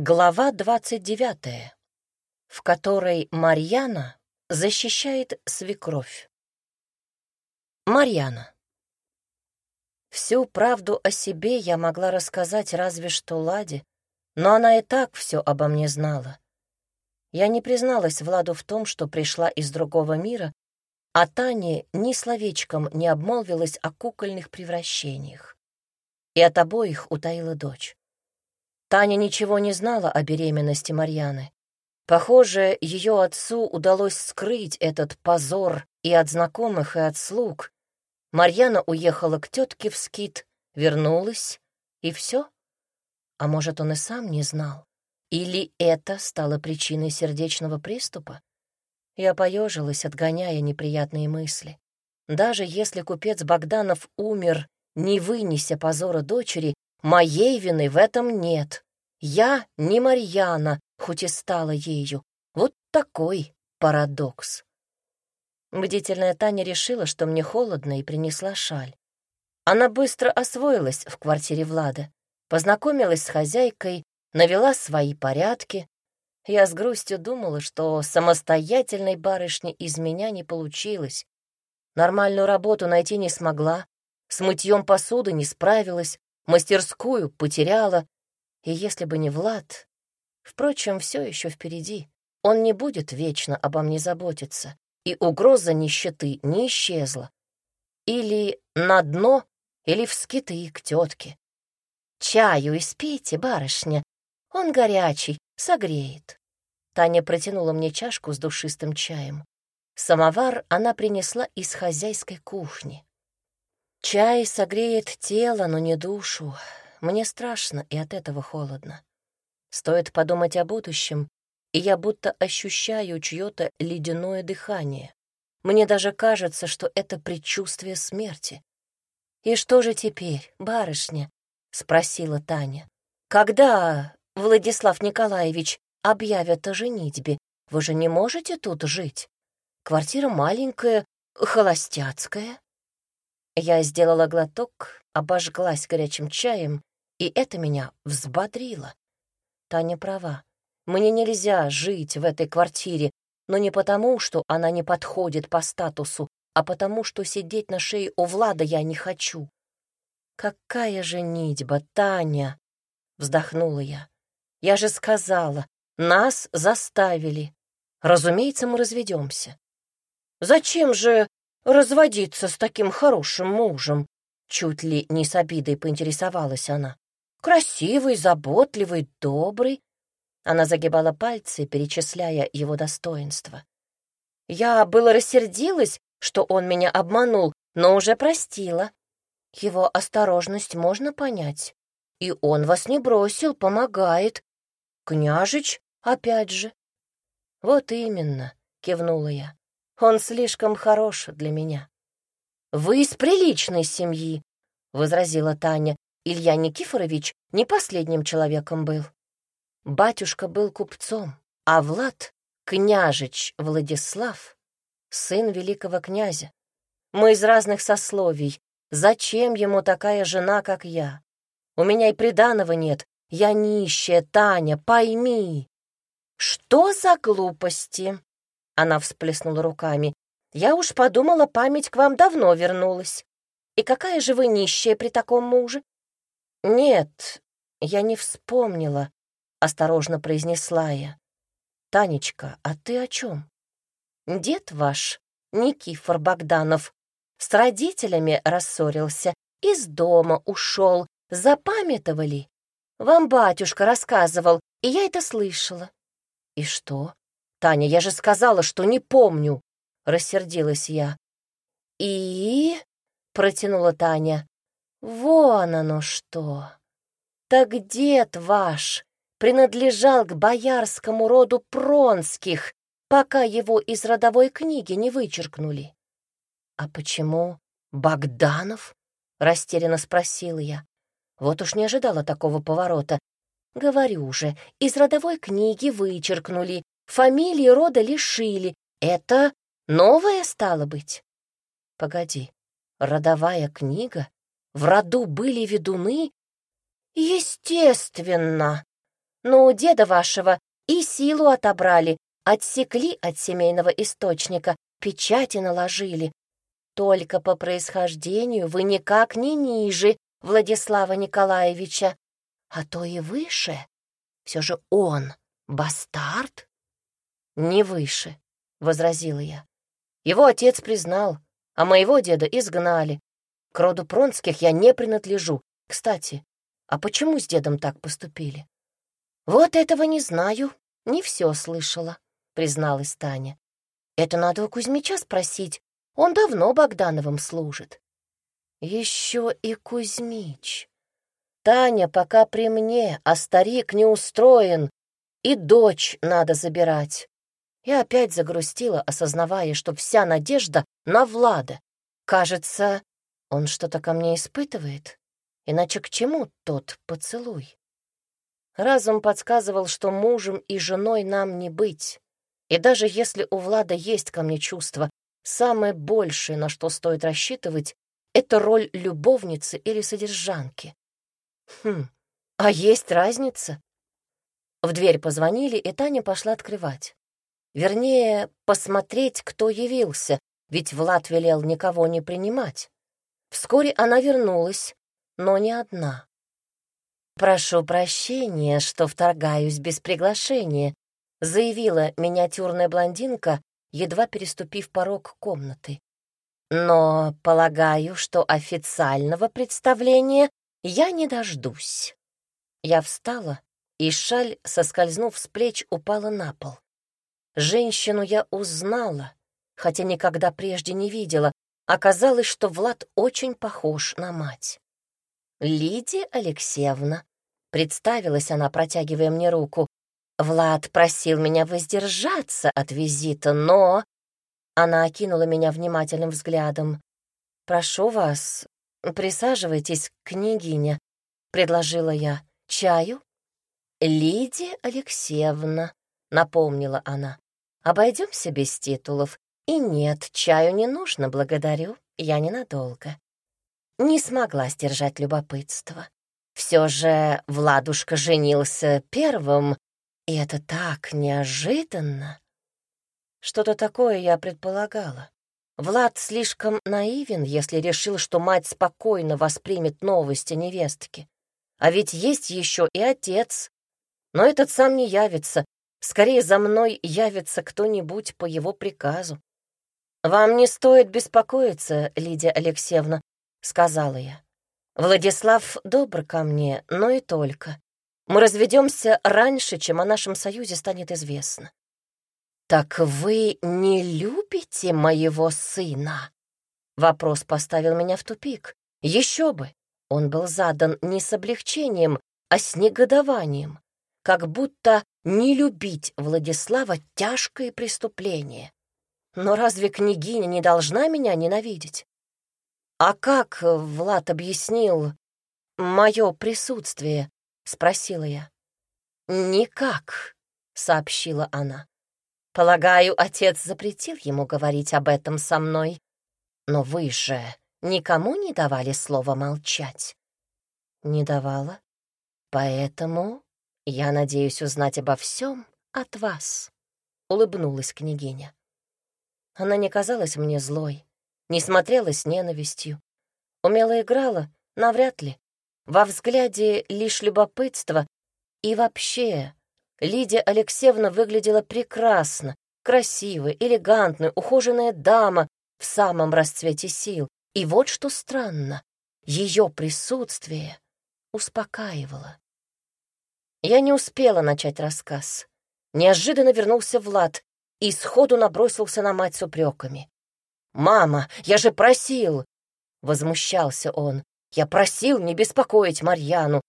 Глава 29, в которой Марьяна защищает свекровь. Марьяна. Всю правду о себе я могла рассказать разве что Ладе, но она и так все обо мне знала. Я не призналась Владу в том, что пришла из другого мира, а Таня ни словечком не обмолвилась о кукольных превращениях. И от обоих утаила дочь. Таня ничего не знала о беременности Марьяны. Похоже, ее отцу удалось скрыть этот позор и от знакомых, и от слуг. Марьяна уехала к тетке в скит, вернулась, и все. А может, он и сам не знал? Или это стало причиной сердечного приступа? Я поежилась, отгоняя неприятные мысли. Даже если купец Богданов умер, не вынеся позора дочери, моей вины в этом нет. Я не Марьяна, хоть и стала ею. Вот такой парадокс. Бдительная Таня решила, что мне холодно, и принесла шаль. Она быстро освоилась в квартире Влада, познакомилась с хозяйкой, навела свои порядки, я с грустью думала, что самостоятельной барышни из меня не получилось. Нормальную работу найти не смогла, с мытьем посуды не справилась, мастерскую потеряла. И если бы не Влад... Впрочем, все еще впереди. Он не будет вечно обо мне заботиться, и угроза нищеты не исчезла. Или на дно, или в скиты к тетке. «Чаю испейте, барышня, он горячий, согреет». Таня протянула мне чашку с душистым чаем. Самовар она принесла из хозяйской кухни. Чай согреет тело, но не душу. Мне страшно, и от этого холодно. Стоит подумать о будущем, и я будто ощущаю чье-то ледяное дыхание. Мне даже кажется, что это предчувствие смерти. «И что же теперь, барышня?» — спросила Таня. «Когда, Владислав Николаевич, объявят о женитьбе, вы же не можете тут жить. Квартира маленькая, холостяцкая. Я сделала глоток, обожглась горячим чаем, и это меня взбодрило. Таня права. Мне нельзя жить в этой квартире, но не потому, что она не подходит по статусу, а потому, что сидеть на шее у Влада я не хочу. «Какая же нитьба, Таня!» — вздохнула я. «Я же сказала, нас заставили. Разумеется, мы разведемся. Зачем же разводиться с таким хорошим мужем? Чуть ли не с обидой поинтересовалась она. Красивый, заботливый, добрый. Она загибала пальцы, перечисляя его достоинства. Я было рассердилась, что он меня обманул, но уже простила. Его осторожность можно понять. И он вас не бросил, помогает. Княжич Опять же. Вот именно, кивнула я. Он слишком хорош для меня. Вы из приличной семьи, возразила Таня. Илья Никифорович не последним человеком был. Батюшка был купцом, а Влад — княжич Владислав, сын великого князя. Мы из разных сословий. Зачем ему такая жена, как я? У меня и приданого нет. Я нищая, Таня, пойми. «Что за глупости?» Она всплеснула руками. «Я уж подумала, память к вам давно вернулась. И какая же вы нищая при таком муже?» «Нет, я не вспомнила», — осторожно произнесла я. «Танечка, а ты о чем?» «Дед ваш, Никифор Богданов, с родителями рассорился, из дома ушел. Запамятовали? Вам батюшка рассказывал, и я это слышала. «И что?» «Таня, я же сказала, что не помню!» — рассердилась я. «И?» — протянула Таня. «Вон оно что! Так дед ваш принадлежал к боярскому роду Пронских, пока его из родовой книги не вычеркнули». «А почему Богданов?» — растерянно спросила я. Вот уж не ожидала такого поворота. Говорю же, из родовой книги вычеркнули, фамилии рода лишили. Это новое стало быть? Погоди, родовая книга? В роду были ведуны? Естественно. но у деда вашего и силу отобрали, отсекли от семейного источника, печати наложили. Только по происхождению вы никак не ниже Владислава Николаевича, а то и выше. Все же он бастард? Не выше, — возразила я. Его отец признал, а моего деда изгнали. К роду Пронских я не принадлежу. Кстати, а почему с дедом так поступили? Вот этого не знаю, не все слышала призналась Таня. «Это надо у Кузьмича спросить. Он давно Богдановым служит». «Еще и Кузьмич. Таня пока при мне, а старик не устроен, и дочь надо забирать». Я опять загрустила, осознавая, что вся надежда на Влада. Кажется, он что-то ко мне испытывает. Иначе к чему тот поцелуй? Разум подсказывал, что мужем и женой нам не быть. И даже если у Влада есть ко мне чувства, самое большее, на что стоит рассчитывать, это роль любовницы или содержанки. Хм, а есть разница? В дверь позвонили, и Таня пошла открывать. Вернее, посмотреть, кто явился, ведь Влад велел никого не принимать. Вскоре она вернулась, но не одна. «Прошу прощения, что вторгаюсь без приглашения», заявила миниатюрная блондинка, едва переступив порог комнаты. «Но полагаю, что официального представления я не дождусь». Я встала, и шаль, соскользнув с плеч, упала на пол. Женщину я узнала, хотя никогда прежде не видела. Оказалось, что Влад очень похож на мать. «Лидия Алексеевна», — представилась она, протягивая мне руку, Влад просил меня воздержаться от визита, но... Она окинула меня внимательным взглядом. «Прошу вас, присаживайтесь, княгиня», — предложила я. «Чаю?» «Лидия Алексеевна», — напомнила она. «Обойдемся без титулов. И нет, чаю не нужно, благодарю, я ненадолго». Не смогла сдержать любопытство. Все же Владушка женился первым, и это так неожиданно. Что-то такое я предполагала. Влад слишком наивен, если решил, что мать спокойно воспримет новости невестки. А ведь есть еще и отец. Но этот сам не явится. Скорее за мной явится кто-нибудь по его приказу. «Вам не стоит беспокоиться, Лидия Алексеевна», — сказала я. «Владислав добр ко мне, но и только. Мы разведемся раньше, чем о нашем союзе станет известно. «Так вы не любите моего сына?» Вопрос поставил меня в тупик. Еще бы! Он был задан не с облегчением, а с негодованием. Как будто не любить Владислава — тяжкое преступление. Но разве княгиня не должна меня ненавидеть? А как Влад объяснил мое присутствие? — спросила я. «Никак», — сообщила она. «Полагаю, отец запретил ему говорить об этом со мной. Но вы же никому не давали слова молчать?» «Не давала. Поэтому я надеюсь узнать обо всем от вас», — улыбнулась княгиня. Она не казалась мне злой, не смотрела с ненавистью. Умело играла, навряд ли. Во взгляде лишь любопытство. И вообще, Лидия Алексеевна выглядела прекрасно, красивая, элегантная, ухоженная дама в самом расцвете сил. И вот что странно, ее присутствие успокаивало. Я не успела начать рассказ. Неожиданно вернулся Влад и сходу набросился на мать с упреками. «Мама, я же просил!» — возмущался он. Я просил не беспокоить Марьяну.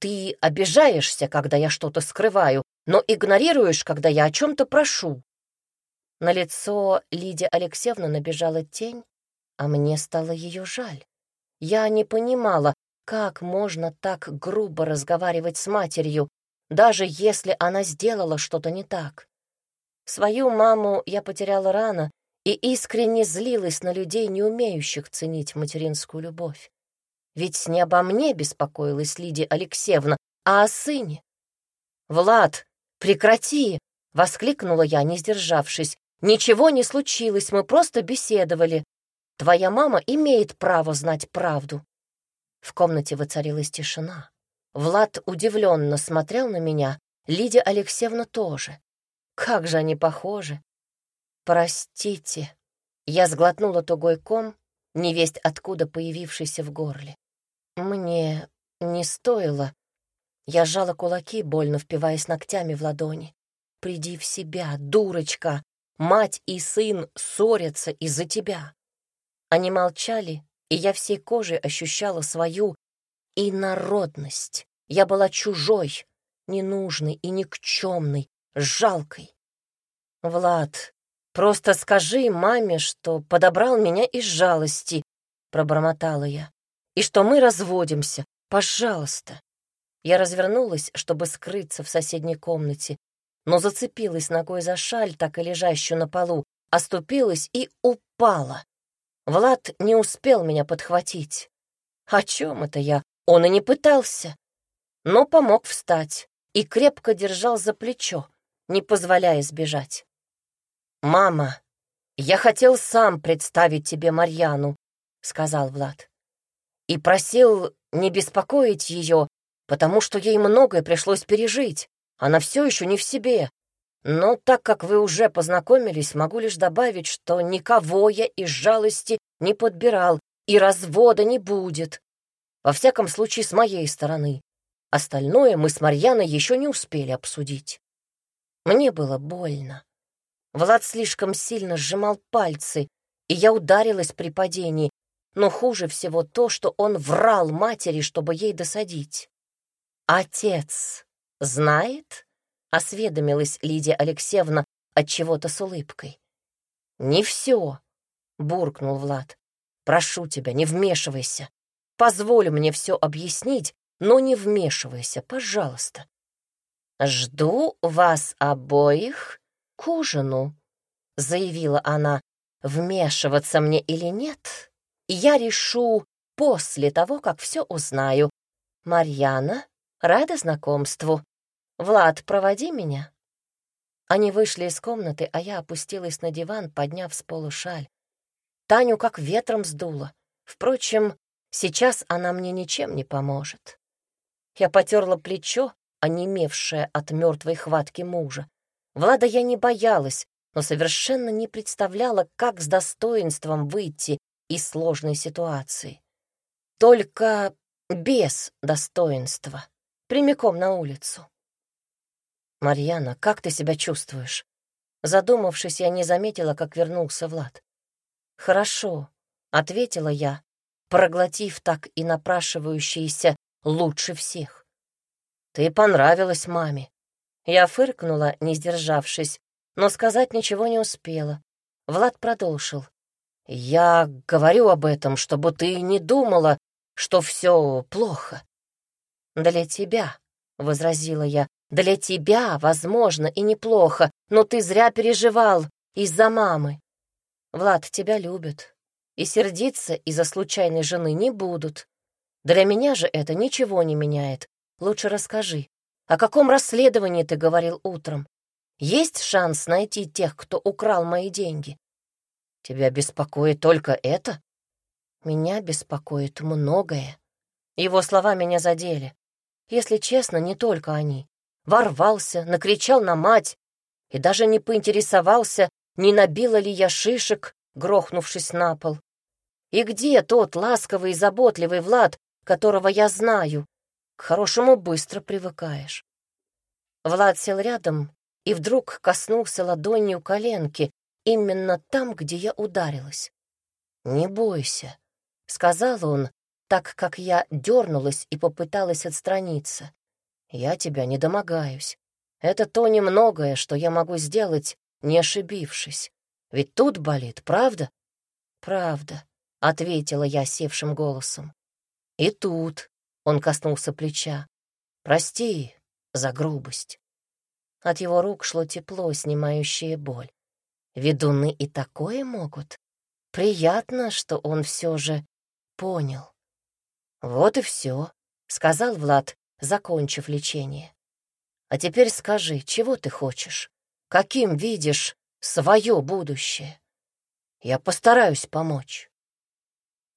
Ты обижаешься, когда я что-то скрываю, но игнорируешь, когда я о чем-то прошу. На лицо Лидия Алексеевна набежала тень, а мне стало ее жаль. Я не понимала, как можно так грубо разговаривать с матерью, даже если она сделала что-то не так. Свою маму я потеряла рано и искренне злилась на людей, не умеющих ценить материнскую любовь. Ведь не обо мне беспокоилась Лидия Алексеевна, а о сыне. «Влад, прекрати!» — воскликнула я, не сдержавшись. «Ничего не случилось, мы просто беседовали. Твоя мама имеет право знать правду». В комнате воцарилась тишина. Влад удивленно смотрел на меня, Лидия Алексеевна тоже. Как же они похожи. «Простите». Я сглотнула тугой ком, невесть откуда появившийся в горле. «Мне не стоило». Я сжала кулаки, больно впиваясь ногтями в ладони. «Приди в себя, дурочка! Мать и сын ссорятся из-за тебя!» Они молчали, и я всей кожей ощущала свою инородность. Я была чужой, ненужной и никчемной, жалкой. «Влад, просто скажи маме, что подобрал меня из жалости», — пробормотала я, «и что мы разводимся, пожалуйста». Я развернулась, чтобы скрыться в соседней комнате, но зацепилась ногой за шаль, так и лежащую на полу, оступилась и упала. Влад не успел меня подхватить. О чем это я? Он и не пытался. Но помог встать и крепко держал за плечо, не позволяя сбежать. «Мама, я хотел сам представить тебе Марьяну», — сказал Влад. «И просил не беспокоить ее, потому что ей многое пришлось пережить. Она все еще не в себе. Но так как вы уже познакомились, могу лишь добавить, что никого я из жалости не подбирал, и развода не будет. Во всяком случае, с моей стороны. Остальное мы с Марьяной еще не успели обсудить. Мне было больно. Влад слишком сильно сжимал пальцы, и я ударилась при падении, но хуже всего то, что он врал матери, чтобы ей досадить. «Отец знает?» — осведомилась Лидия Алексеевна от чего-то с улыбкой. «Не все», — буркнул Влад. «Прошу тебя, не вмешивайся. Позволь мне все объяснить, но не вмешивайся, пожалуйста. Жду вас обоих к ужину», — заявила она. «Вмешиваться мне или нет, я решу после того, как все узнаю. Марьяна, рада знакомству. «Влад, проводи меня». Они вышли из комнаты, а я опустилась на диван, подняв с пола шаль. Таню как ветром сдуло. Впрочем, сейчас она мне ничем не поможет. Я потерла плечо, онемевшее от мертвой хватки мужа. Влада я не боялась, но совершенно не представляла, как с достоинством выйти из сложной ситуации. Только без достоинства, прямиком на улицу. «Марьяна, как ты себя чувствуешь?» Задумавшись, я не заметила, как вернулся Влад. «Хорошо», — ответила я, проглотив так и напрашивающиеся лучше всех. «Ты понравилась маме». Я фыркнула, не сдержавшись, но сказать ничего не успела. Влад продолжил. «Я говорю об этом, чтобы ты не думала, что все плохо». «Для тебя», — возразила я, для тебя, возможно, и неплохо, но ты зря переживал из-за мамы. Влад, тебя любят, и сердиться из-за случайной жены не будут. Для меня же это ничего не меняет. Лучше расскажи, о каком расследовании ты говорил утром? Есть шанс найти тех, кто украл мои деньги? Тебя беспокоит только это? Меня беспокоит многое. Его слова меня задели. Если честно, не только они ворвался, накричал на мать и даже не поинтересовался, не набила ли я шишек, грохнувшись на пол. И где тот ласковый и заботливый Влад, которого я знаю? К хорошему быстро привыкаешь. Влад сел рядом и вдруг коснулся ладонью коленки, именно там, где я ударилась. «Не бойся», — сказал он, так как я дернулась и попыталась отстраниться. Я тебя не домогаюсь. Это то немногое, что я могу сделать, не ошибившись. Ведь тут болит, правда? Правда, — ответила я севшим голосом. И тут, — он коснулся плеча, — прости за грубость. От его рук шло тепло, снимающее боль. Ведуны и такое могут. Приятно, что он все же понял. Вот и все, — сказал Влад, закончив лечение. А теперь скажи, чего ты хочешь? Каким видишь свое будущее? Я постараюсь помочь.